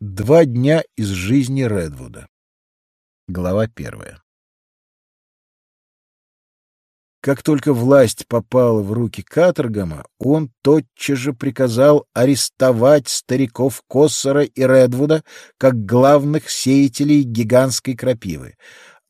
Два дня из жизни Редвуда. Глава первая. Как только власть попала в руки Каторгама, он тотчас же приказал арестовать стариков Коссора и Редвуда как главных сеятелей гигантской крапивы.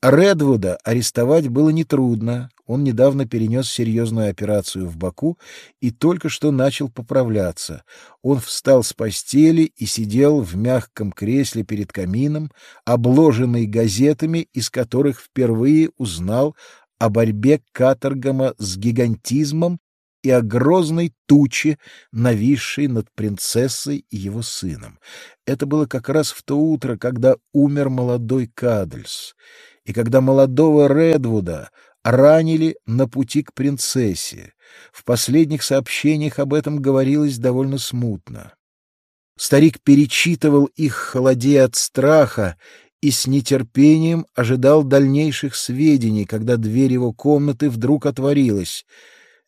Редвуда арестовать было нетрудно. Он недавно перенес серьезную операцию в Баку и только что начал поправляться. Он встал с постели и сидел в мягком кресле перед камином, обложенный газетами, из которых впервые узнал о борьбе Каторгама с гигантизмом и о грозной туче, нависшей над принцессой и его сыном. Это было как раз в то утро, когда умер молодой Кадльс и когда молодого Редвуда ранили на пути к принцессе. В последних сообщениях об этом говорилось довольно смутно. Старик перечитывал их, холодея от страха, и с нетерпением ожидал дальнейших сведений, когда дверь его комнаты вдруг отворилась.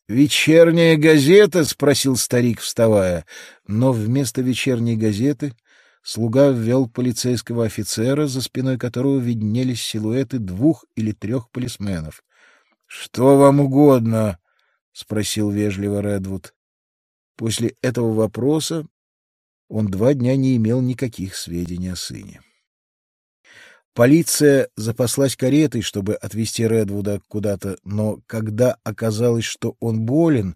«Вечерняя газета?» — спросил старик, вставая. Но вместо вечерней газеты слуга ввел полицейского офицера, за спиной которого виднелись силуэты двух или трех полисменов. — Что вам угодно? — спросил вежливо Редвуд. После этого вопроса он два дня не имел никаких сведений о сыне. Полиция запаслась каретой, чтобы отвезти Редвуда куда-то, но когда оказалось, что он болен,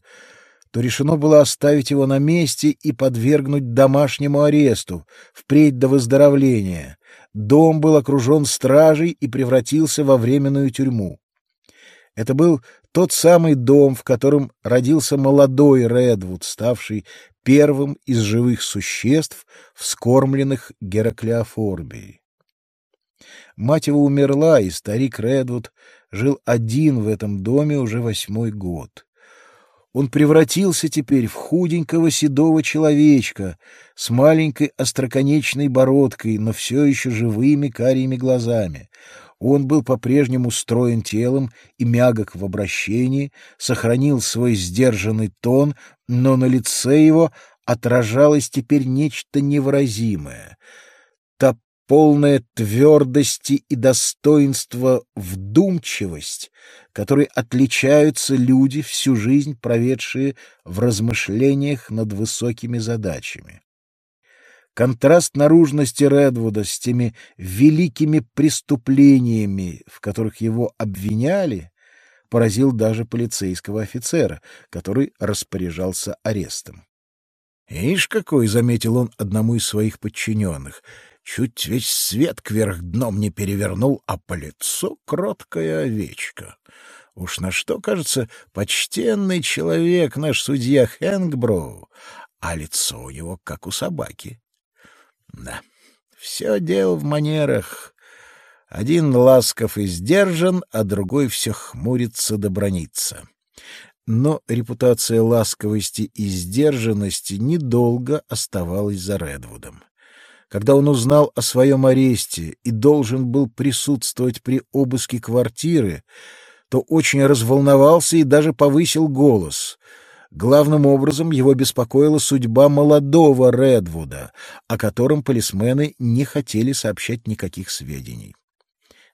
то решено было оставить его на месте и подвергнуть домашнему аресту, впредь до выздоровления. Дом был окружен стражей и превратился во временную тюрьму. Это был тот самый дом, в котором родился молодой Редвуд, ставший первым из живых существ, вскормленных Гераклеофорбией. Мать его умерла, и старик Редвуд жил один в этом доме уже восьмой год. Он превратился теперь в худенького седого человечка с маленькой остроконечной бородкой, но все еще живыми карими глазами. Он был по-прежнему строен телом и мягок в обращении, сохранил свой сдержанный тон, но на лице его отражалось теперь нечто невыразимое. Полная твердости и достоинства вдумчивость, которой отличаются люди, всю жизнь проведшие в размышлениях над высокими задачами. Контраст наружности Редвуда с теми великими преступлениями, в которых его обвиняли, поразил даже полицейского офицера, который распоряжался арестом. «Ишь какой!» — заметил он одному из своих подчиненных. Чуть весь свет кверх дном не перевернул, а по лицу кроткая овечка. Уж на что, кажется, почтенный человек наш судья Хэнгброу, а лицо у него как у собаки. Да, все дело в манерах. Один ласков и сдержан, а другой все хмурится да бронится. Но репутация ласковости и сдержанности недолго оставалась за Редвудом. Когда он узнал о своем аресте и должен был присутствовать при обыске квартиры, то очень разволновался и даже повысил голос. Главным образом его беспокоила судьба молодого Редвуда, о котором полисмены не хотели сообщать никаких сведений.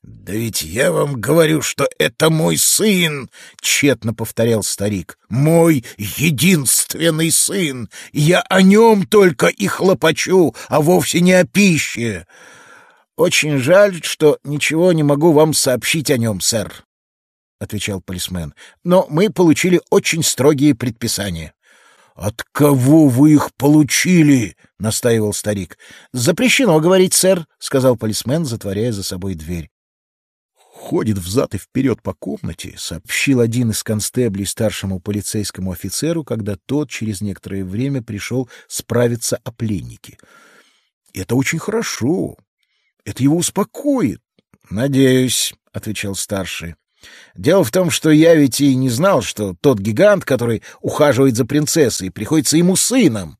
«Да ведь я вам говорю, что это мой сын!» — тщетно повторял старик. «Мой единственный сын! Я о нем только и хлопочу, а вовсе не о пище!» «Очень жаль, что ничего не могу вам сообщить о нем, сэр», — отвечал полисмен. «Но мы получили очень строгие предписания». «От кого вы их получили?» — настаивал старик. «Запрещено говорить, сэр», — сказал полисмен, затворяя за собой дверь ходит взад и вперед по комнате, сообщил один из констеблей старшему полицейскому офицеру, когда тот через некоторое время пришел справиться о пленнике. Это очень хорошо. Это его успокоит. Надеюсь, отвечал старший. Дело в том, что я ведь и не знал, что тот гигант, который ухаживает за принцессой, приходится ему сыном.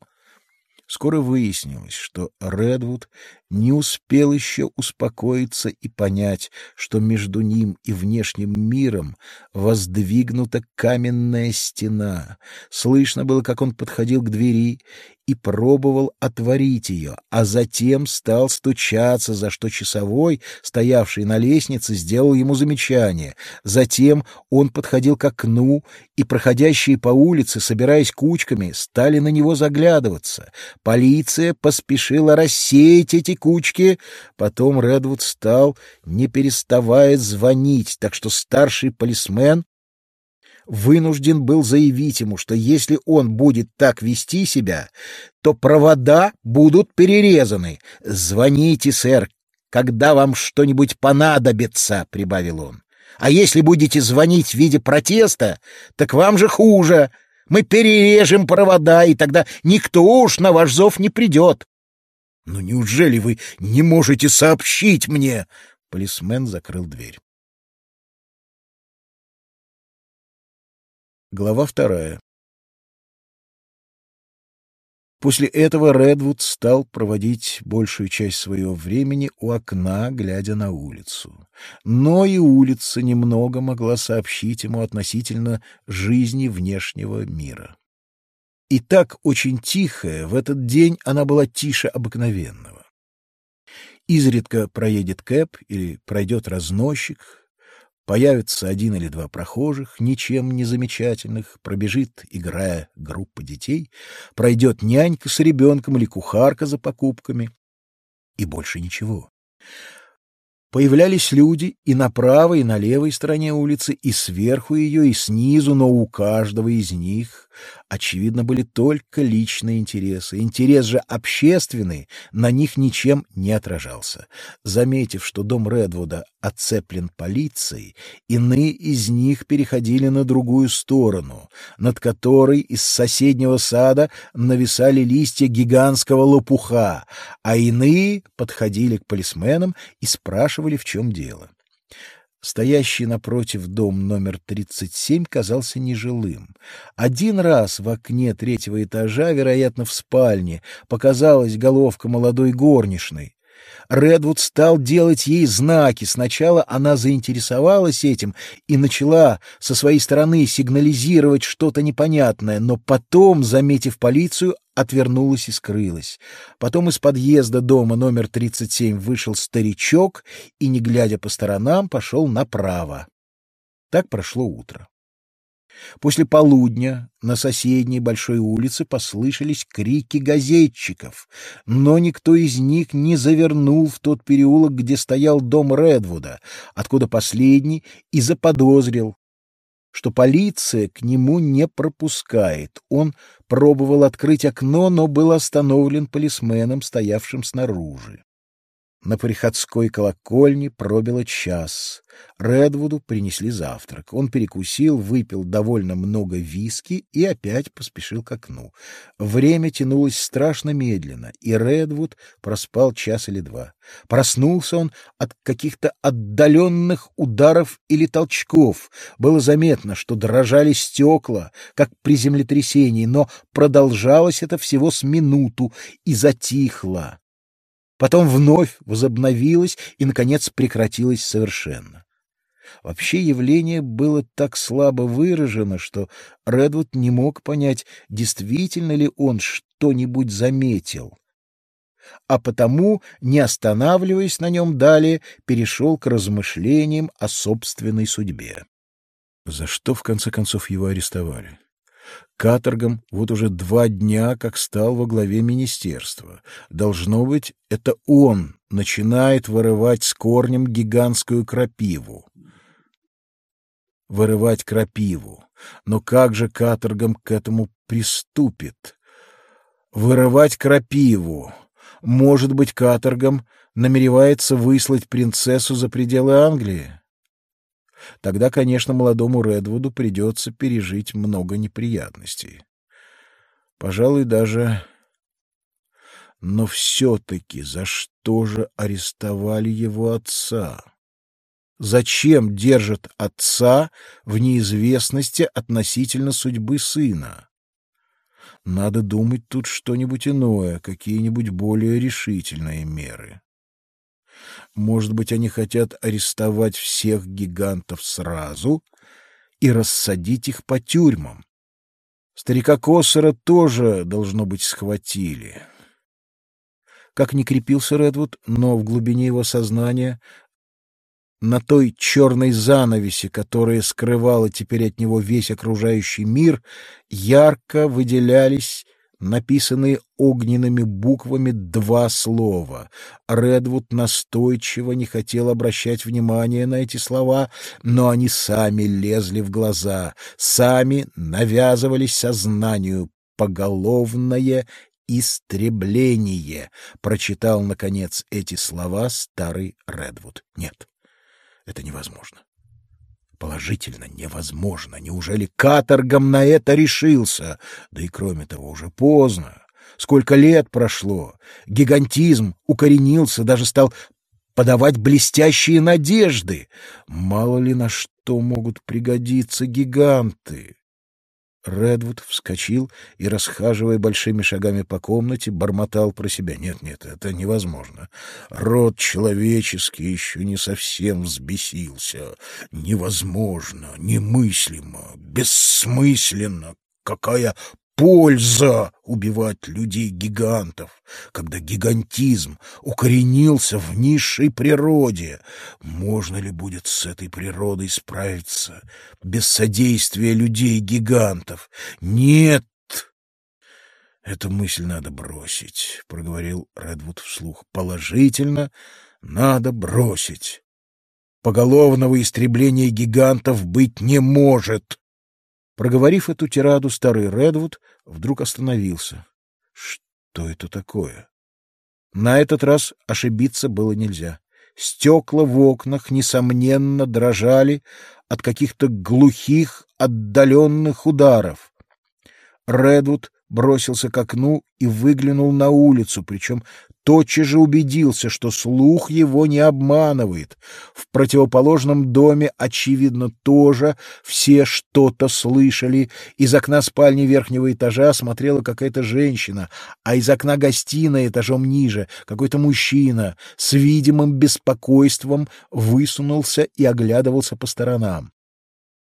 Скоро выяснилось, что Редвуд не успел еще успокоиться и понять, что между ним и внешним миром воздвигнута каменная стена. Слышно было, как он подходил к двери и пробовал отворить ее, а затем стал стучаться, за что часовой, стоявший на лестнице, сделал ему замечание. Затем он подходил к окну, и проходящие по улице, собираясь кучками, стали на него заглядываться. Полиция поспешила рассеять эти кучки. Потом Редвуд стал, не переставая звонить, так что старший полисмен вынужден был заявить ему, что если он будет так вести себя, то провода будут перерезаны. «Звоните, сэр, когда вам что-нибудь понадобится», — прибавил он. «А если будете звонить в виде протеста, так вам же хуже. Мы перережем провода, и тогда никто уж на ваш зов не придет». «Ну неужели вы не можете сообщить мне?» Полисмен закрыл дверь. Глава вторая. После этого Редвуд стал проводить большую часть своего времени у окна, глядя на улицу. Но и улица немного могла сообщить ему относительно жизни внешнего мира. И так очень тихая, в этот день она была тише обыкновенного. Изредка проедет кэп или пройдет разносчик, Появится один или два прохожих, ничем не замечательных, пробежит, играя, группа детей, пройдет нянька с ребенком или кухарка за покупками, и больше ничего. Появлялись люди и на правой, и на левой стороне улицы, и сверху ее, и снизу, но у каждого из них, очевидно, были только личные интересы. Интерес же общественный на них ничем не отражался. Заметив, что дом Редвуда оцеплен полицией, иные из них переходили на другую сторону, над которой из соседнего сада нависали листья гигантского лопуха, а иные подходили к полисменам и спрашивали, в чем дело. Стоящий напротив дом номер 37 казался нежилым. Один раз в окне третьего этажа, вероятно, в спальне, показалась головка молодой горничной. Редвуд стал делать ей знаки. Сначала она заинтересовалась этим и начала со своей стороны сигнализировать что-то непонятное, но потом, заметив полицию, отвернулась и скрылась. Потом из подъезда дома номер 37 вышел старичок и, не глядя по сторонам, пошел направо. Так прошло утро. После полудня на соседней большой улице послышались крики газетчиков, но никто из них не завернул в тот переулок, где стоял дом Редвуда, откуда последний и заподозрил, что полиция к нему не пропускает. Он пробовал открыть окно, но был остановлен полисменом, стоявшим снаружи. На приходской колокольне пробило час. Редвуду принесли завтрак. Он перекусил, выпил довольно много виски и опять поспешил к окну. Время тянулось страшно медленно, и Редвуд проспал час или два. Проснулся он от каких-то отдаленных ударов или толчков. Было заметно, что дрожали стекла, как при землетрясении, но продолжалось это всего с минуту и затихло потом вновь возобновилась и, наконец, прекратилась совершенно. Вообще явление было так слабо выражено, что Редвуд не мог понять, действительно ли он что-нибудь заметил. А потому, не останавливаясь на нем далее, перешел к размышлениям о собственной судьбе. За что, в конце концов, его арестовали? Каторгом вот уже два дня как стал во главе министерства. Должно быть, это он начинает вырывать с корнем гигантскую крапиву. Вырывать крапиву. Но как же каторгом к этому приступит? Вырывать крапиву. Может быть, каторгом намеревается выслать принцессу за пределы Англии? Тогда, конечно, молодому Редвуду придется пережить много неприятностей. Пожалуй, даже... Но все-таки за что же арестовали его отца? Зачем держат отца в неизвестности относительно судьбы сына? надо думать тут что-нибудь иное, какие-нибудь более решительные меры. Может быть, они хотят арестовать всех гигантов сразу и рассадить их по тюрьмам. Старика Коссера тоже, должно быть, схватили. Как ни крепился Редвуд, но в глубине его сознания на той черной занавеси, которая скрывала теперь от него весь окружающий мир, ярко выделялись написанные огненными буквами два слова. Редвуд настойчиво не хотел обращать внимание на эти слова, но они сами лезли в глаза, сами навязывались сознанию. Поголовное истребление, прочитал, наконец, эти слова старый Редвуд. Нет, это невозможно. Положительно невозможно. Неужели каторгом на это решился? Да и кроме того, уже поздно. Сколько лет прошло. Гигантизм укоренился, даже стал подавать блестящие надежды. Мало ли на что могут пригодиться гиганты. Редвуд вскочил и, расхаживая большими шагами по комнате, бормотал про себя. Нет, нет, это невозможно. Род человеческий еще не совсем взбесился. Невозможно, немыслимо, бессмысленно. Какая польза убивать людей-гигантов, когда гигантизм укоренился в низшей природе? Можно ли будет с этой природой справиться без содействия людей-гигантов? Нет! Эту мысль надо бросить, — проговорил Редвуд вслух. Положительно надо бросить. Поголовного истребления гигантов быть не может. Проговорив эту тираду, старый Редвуд вдруг остановился. Что это такое? На этот раз ошибиться было нельзя. Стекла в окнах, несомненно, дрожали от каких-то глухих, отдаленных ударов. Редвуд бросился к окну и выглянул на улицу, причем тотчас же убедился, что слух его не обманывает. В противоположном доме, очевидно, тоже все что-то слышали. Из окна спальни верхнего этажа смотрела какая-то женщина, а из окна гостиной этажом ниже какой-то мужчина с видимым беспокойством высунулся и оглядывался по сторонам.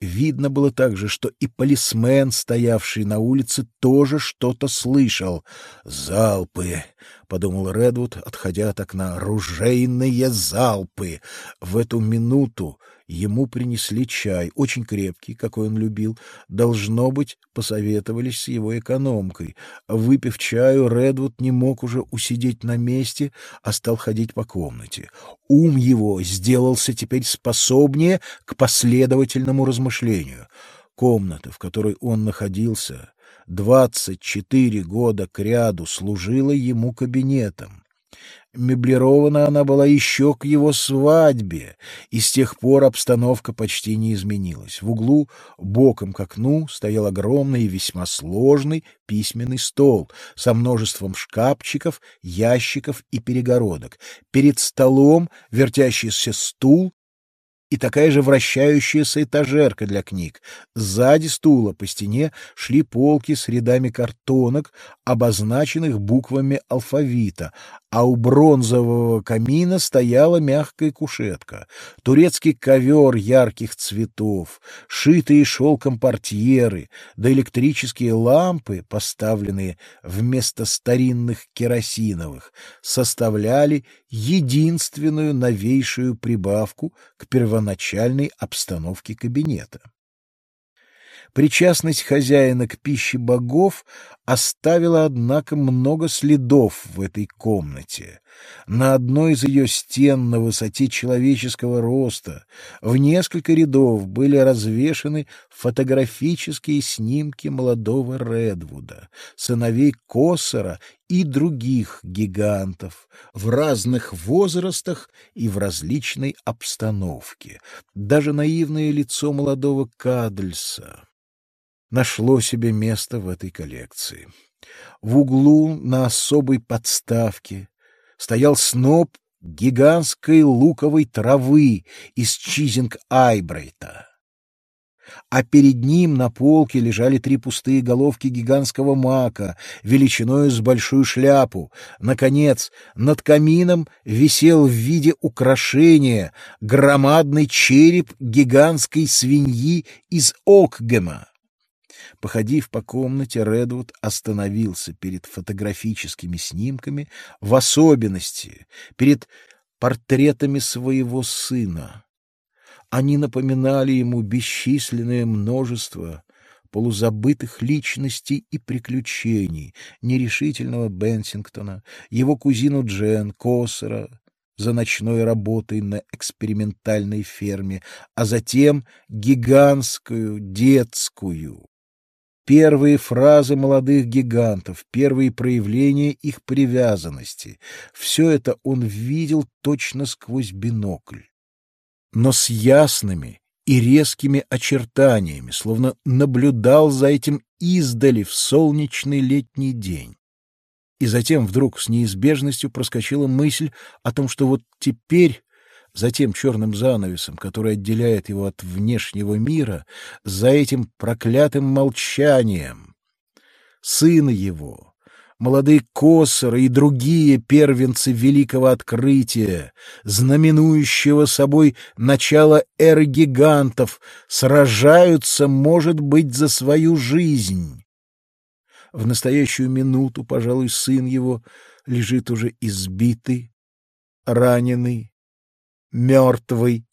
Видно было также, что и полисмен, стоявший на улице, тоже что-то слышал. «Залпы!» — подумал Редвуд, отходя от окна. «Ружейные залпы!» В эту минуту Ему принесли чай, очень крепкий, какой он любил. Должно быть, посоветовались с его экономкой. Выпив чаю, Редвуд не мог уже усидеть на месте, а стал ходить по комнате. Ум его сделался теперь способнее к последовательному размышлению. Комната, в которой он находился, двадцать четыре года кряду служила ему кабинетом. Меблирована она была еще к его свадьбе, и с тех пор обстановка почти не изменилась. В углу, боком к окну, стоял огромный и весьма сложный письменный стол со множеством шкафчиков, ящиков и перегородок. Перед столом вертящийся стул и такая же вращающаяся этажерка для книг. Сзади стула по стене шли полки с рядами картонок, обозначенных буквами алфавита, а у бронзового камина стояла мягкая кушетка. Турецкий ковер ярких цветов, шитые шелком портьеры, да электрические лампы, поставленные вместо старинных керосиновых, составляли единственную новейшую прибавку к первоначальной обстановке кабинета. Причастность хозяина к пище богов оставила, однако, много следов в этой комнате. На одной из ее стен на высоте человеческого роста в несколько рядов были развешаны фотографические снимки молодого Редвуда, сыновей Коссера и других гигантов в разных возрастах и в различной обстановке. Даже наивное лицо молодого Кадльса нашло себе место в этой коллекции. В углу на особой подставке стоял сноп гигантской луковой травы из Чизинг Айбрейта. а перед ним на полке лежали три пустые головки гигантского мака, величиной с большую шляпу. Наконец, над камином висел в виде украшения громадный череп гигантской свиньи из Окгема. Походив по комнате, Редвуд остановился перед фотографическими снимками, в особенности перед портретами своего сына. Они напоминали ему бесчисленное множество полузабытых личностей и приключений нерешительного Бенсингтона, его кузину Джен Коссера за ночной работой на экспериментальной ферме, а затем гигантскую детскую. Первые фразы молодых гигантов, первые проявления их привязанности — все это он видел точно сквозь бинокль но с ясными и резкими очертаниями, словно наблюдал за этим издали в солнечный летний день. И затем вдруг с неизбежностью проскочила мысль о том, что вот теперь, за тем черным занавесом, который отделяет его от внешнего мира, за этим проклятым молчанием, сын его — молодые косоры и другие первенцы великого открытия, знаменующего собой начало эры гигантов, сражаются, может быть, за свою жизнь. В настоящую минуту, пожалуй, сын его лежит уже избитый, раненый, мертвый,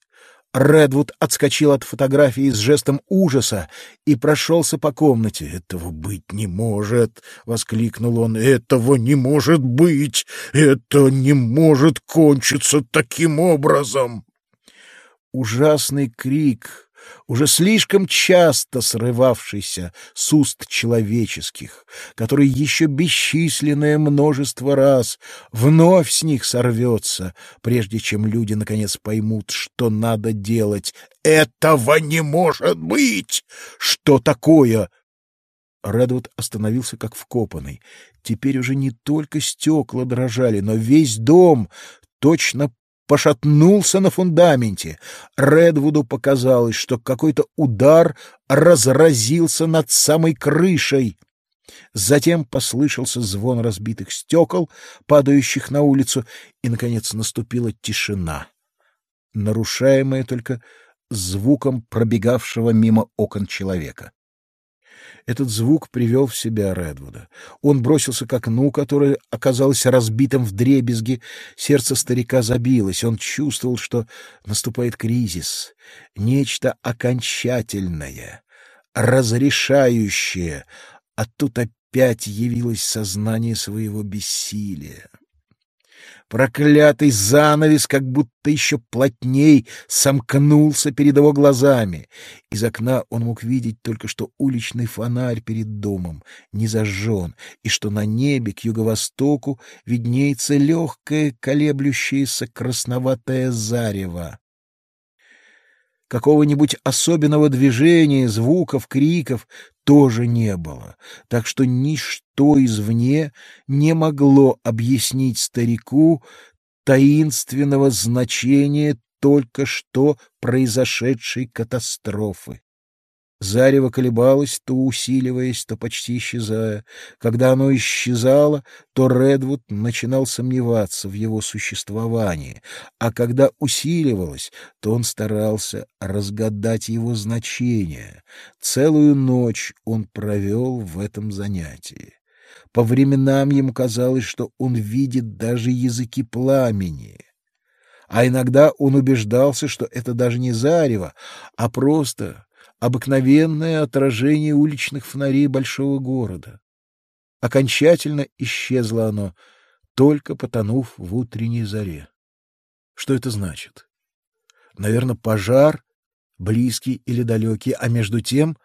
Редвуд отскочил от фотографии с жестом ужаса и прошелся по комнате. «Этого быть не может!» — воскликнул он. «Этого не может быть! Это не может кончиться таким образом!» Ужасный крик уже слишком часто срывавшийся с уст человеческих, который еще бесчисленное множество раз вновь с них сорвется, прежде чем люди наконец поймут, что надо делать. «Этого не может быть! Что такое?» Редвуд остановился как вкопанный. Теперь уже не только стекла дрожали, но весь дом точно пошатнулся на фундаменте. Редвуду показалось, что какой-то удар разразился над самой крышей. Затем послышался звон разбитых стекол, падающих на улицу, и, наконец, наступила тишина, нарушаемая только звуком пробегавшего мимо окон человека. Этот звук привел в себя Редвуда. Он бросился к окну, которое оказалось разбитым в дребезги. Сердце старика забилось. Он чувствовал, что наступает кризис. Нечто окончательное, разрешающее. А тут опять явилось сознание своего бессилия. Проклятый занавес как будто еще плотней сомкнулся перед его глазами. Из окна он мог видеть только, что уличный фонарь перед домом не зажжен, и что на небе к юго-востоку виднеется легкое колеблющееся красноватое зарево какого-нибудь особенного движения, звуков, криков тоже не было, так что ничто извне не могло объяснить старику таинственного значения только что произошедшей катастрофы. Зарево колебалось, то усиливаясь, то почти исчезая. Когда оно исчезало, то Редвуд начинал сомневаться в его существовании, а когда усиливалось, то он старался разгадать его значение. Целую ночь он провел в этом занятии. По временам ему казалось, что он видит даже языки пламени. А иногда он убеждался, что это даже не зарево, а просто обыкновенное отражение уличных фонарей большого города. Окончательно исчезло оно, только потонув в утренней заре. Что это значит? Наверное, пожар, близкий или далекий, а между тем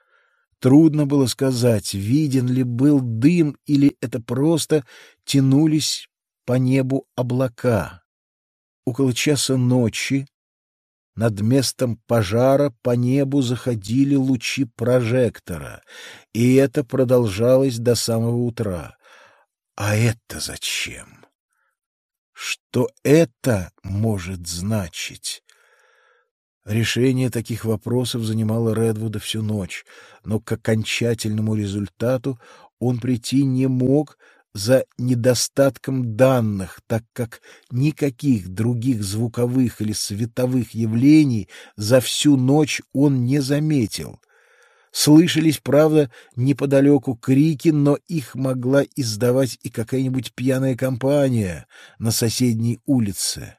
трудно было сказать, виден ли был дым или это просто тянулись по небу облака. Около часа ночи над местом пожара по небу заходили лучи прожектора, и это продолжалось до самого утра. А это зачем? Что это может значить? Решение таких вопросов занимало Редвуда всю ночь, но к окончательному результату он прийти не мог за недостатком данных, так как никаких других звуковых или световых явлений за всю ночь он не заметил. Слышались, правда, неподалеку крики, но их могла издавать и какая-нибудь пьяная компания на соседней улице.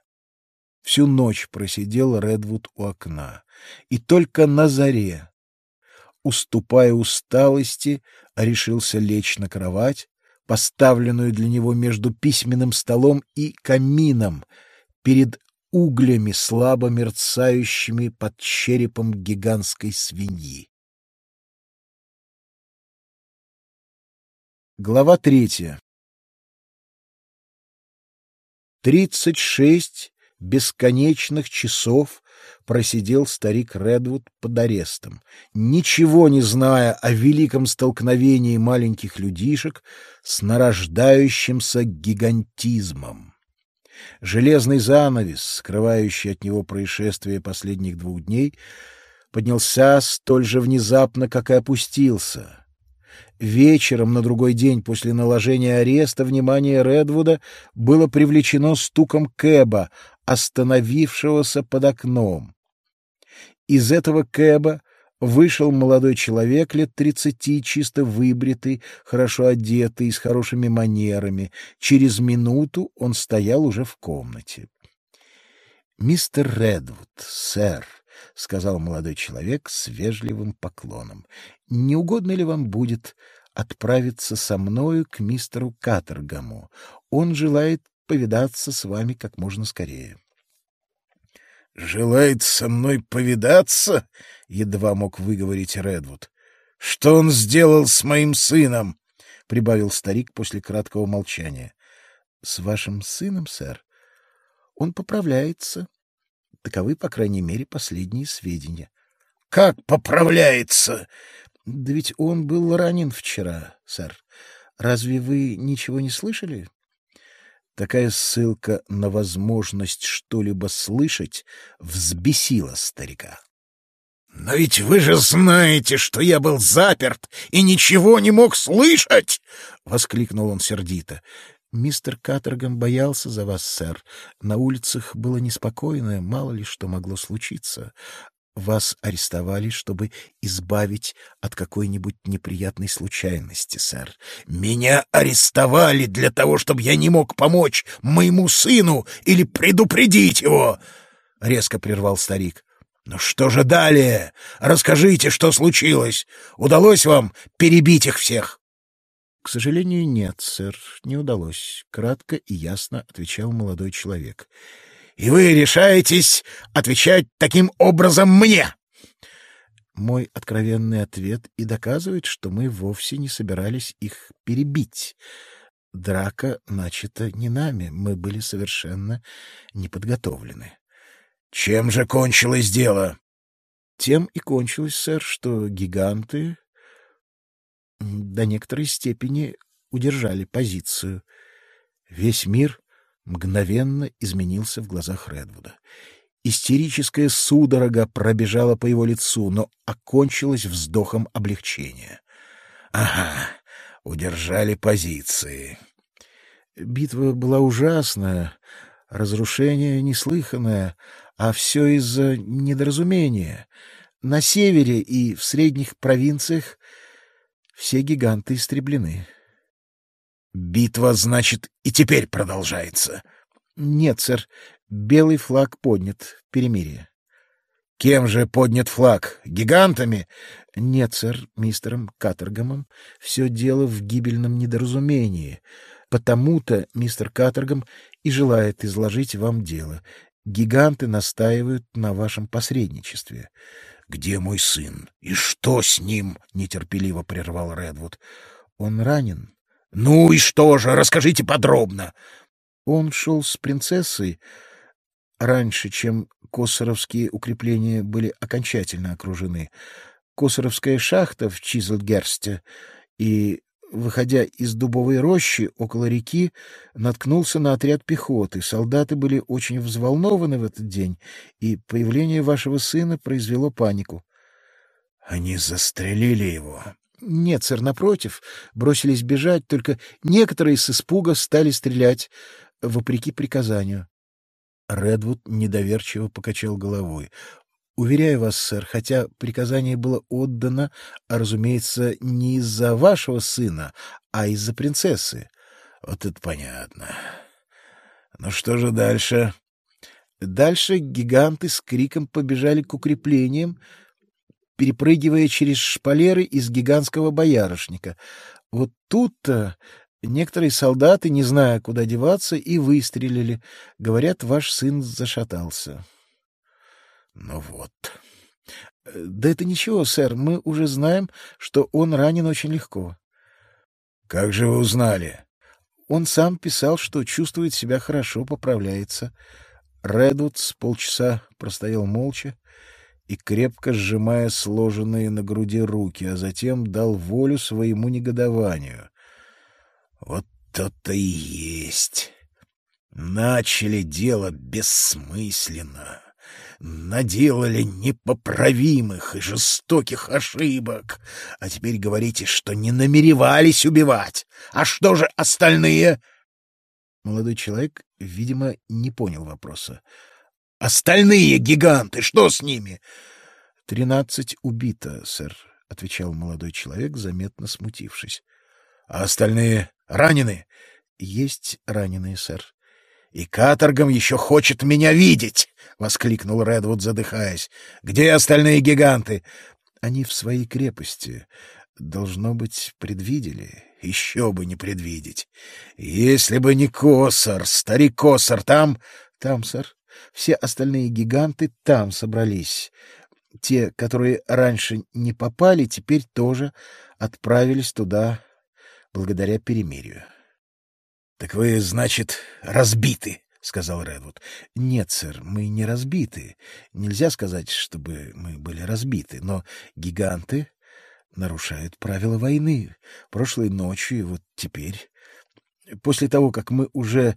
Всю ночь просидел Редвуд у окна, и только на заре, уступая усталости, решился лечь на кровать, поставленную для него между письменным столом и камином, перед углями, слабо мерцающими под черепом гигантской свиньи. Глава третья. Тридцать шесть бесконечных часов просидел старик Редвуд под арестом, ничего не зная о великом столкновении маленьких людишек с нарождающимся гигантизмом. Железный занавес, скрывающий от него происшествия последних двух дней, поднялся столь же внезапно, как и опустился — Вечером на другой день после наложения ареста внимание Редвуда было привлечено стуком кэба, остановившегося под окном. Из этого кэба вышел молодой человек лет тридцати, чисто выбритый, хорошо одетый, с хорошими манерами. Через минуту он стоял уже в комнате. — Мистер Редвуд, сэр, — сказал молодой человек с вежливым поклоном. — Не угодно ли вам будет отправиться со мною к мистеру Катергаму? Он желает повидаться с вами как можно скорее. — Желает со мной повидаться? — едва мог выговорить Редвуд. — Что он сделал с моим сыном? — прибавил старик после краткого молчания. — С вашим сыном, сэр? Он поправляется. Таковы, по крайней мере, последние сведения. — Как поправляется? — Да ведь он был ранен вчера, сэр. Разве вы ничего не слышали? Такая ссылка на возможность что-либо слышать взбесила старика. — Но ведь вы же знаете, что я был заперт и ничего не мог слышать! — воскликнул он сердито. Мистер Катергам боялся за вас, сэр. На улицах было неспокойно, мало ли что могло случиться. Вас арестовали, чтобы избавить от какой-нибудь неприятной случайности, сэр. Меня арестовали для того, чтобы я не мог помочь моему сыну или предупредить его, — резко прервал старик. «Ну что же далее? Расскажите, что случилось. Удалось вам перебить их всех?» — К сожалению, нет, сэр, не удалось, — кратко и ясно отвечал молодой человек. — И вы решаетесь отвечать таким образом мне? Мой откровенный ответ и доказывает, что мы вовсе не собирались их перебить. Драка начата не нами, мы были совершенно неподготовлены. — Чем же кончилось дело? — Тем и кончилось, сэр, что гиганты до некоторой степени удержали позицию. Весь мир мгновенно изменился в глазах Редвуда. Истерическая судорога пробежала по его лицу, но окончилась вздохом облегчения. «Ага, удержали позиции». Битва была ужасная, разрушение неслыханное, а все из-за недоразумения. На севере и в средних провинциях все гиганты истреблены. Битва, значит, и теперь продолжается. Нет, сэр, белый флаг поднят. Перемирие. Кем же поднят флаг? Гигантами? Нет, сэр, мистером Катергомом. Все дело в гибельном недоразумении. Потому-то мистер Катергом и желает изложить вам дело. Гиганты настаивают на вашем посредничестве. Где мой сын? И что с ним? нетерпеливо прервал Редвуд. Он ранен. Ну и что же? Расскажите подробно. Он шел с принцессой раньше, чем косоровские укрепления были окончательно окружены. Косоровская шахта в Чизлгерсте и выходя из дубовой рощи около реки, наткнулся на отряд пехоты. Солдаты были очень взволнованы в этот день, и появление вашего сына произвело панику. Они застрелили его. Нет, сэр, напротив, бросились бежать, только некоторые с испуга стали стрелять, вопреки приказанию. Редвуд недоверчиво покачал головой. Уверяю вас, сэр, хотя приказание было отдано, а, разумеется, не из-за вашего сына, а из-за принцессы. Вот это понятно. Ну что же дальше? Дальше гиганты с криком побежали к укреплениям, перепрыгивая через шпалеры из гигантского боярышника. Вот тут-то некоторые солдаты, не зная, куда деваться, и выстрелили. Говорят, ваш сын зашатался. Ну вот. Да это ничего, сэр, мы уже знаем, что он ранен очень легко. Как же вы узнали? Он сам писал, что чувствует себя хорошо, поправляется. Редвуд с полчаса простоял молча, и крепко сжимая сложенные на груди руки, а затем дал волю своему негодованию. Вот то-то и есть. Начали дело бессмысленно, наделали непоправимых и жестоких ошибок, а теперь говорите, что не намеревались убивать. А что же остальные? Молодой человек, видимо, не понял вопроса. Остальные гиганты, что с ними? — Тринадцать убито, сэр, — отвечал молодой человек, заметно смутившись. — А остальные ранены? — Есть раненые, сэр. — И каторгом еще хочет меня видеть! — воскликнул Редвуд, задыхаясь. — Где остальные гиганты? — Они в своей крепости. Должно быть, предвидели. — Еще бы не предвидеть. Если бы не Косар, старик Косар, там... — Там, сэр. Все остальные гиганты там собрались. Те, которые раньше не попали, теперь тоже отправились туда благодаря перемирию. — Так вы, значит, разбиты? — сказал Редвуд. — Нет, сэр, мы не разбиты. Нельзя сказать, чтобы мы были разбиты, но гиганты нарушают правила войны. Прошлой ночью и вот теперь. После того, как мы уже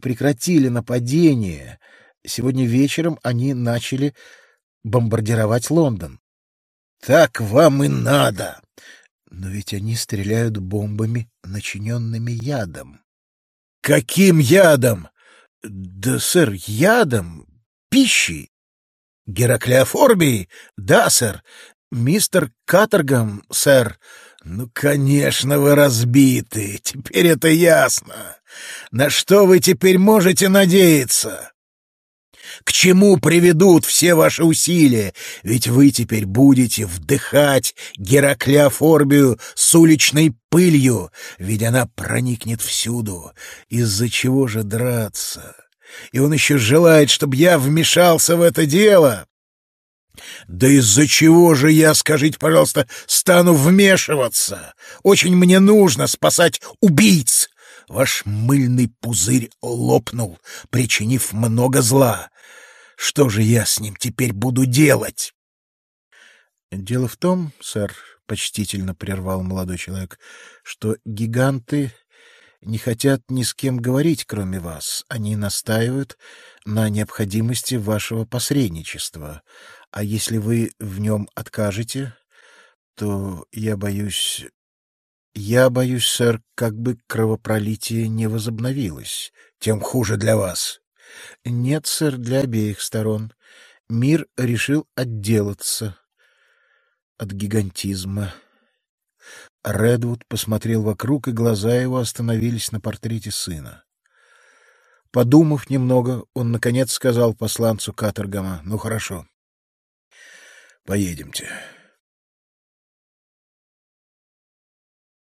прекратили нападение, Сегодня вечером они начали бомбардировать Лондон. Так вам и надо. Но ведь они стреляют бомбами, начиненными ядом. Каким ядом? Да, сэр, ядом, пищей. Гераклеофорбией? Да, сэр. Мистер Каторгам, сэр. Ну, конечно, вы разбиты. Теперь это ясно. На что вы теперь можете надеяться? К чему приведут все ваши усилия? Ведь вы теперь будете вдыхать Гераклеофорбию с уличной пылью, ведь она проникнет всюду. Из-за чего же драться? И он еще желает, чтобы я вмешался в это дело. Да из-за чего же я, скажите, пожалуйста, стану вмешиваться? Очень мне нужно спасать убийц. Ваш мыльный пузырь лопнул, причинив много зла. Что же я с ним теперь буду делать? Дело в том, сэр, почтительно прервал молодой человек, что гиганты не хотят ни с кем говорить, кроме вас. Они настаивают на необходимости вашего посредничества. А если вы в нем откажете, то я боюсь... Я боюсь, сэр, как бы кровопролитие не возобновилось. Тем хуже для вас. Нет, сэр, для обеих сторон. Мир решил отделаться от гигантизма. Редвуд посмотрел вокруг, и глаза его остановились на портрете сына. Подумав немного, он, наконец, сказал посланцу Катергама, «Ну, хорошо, поедемте».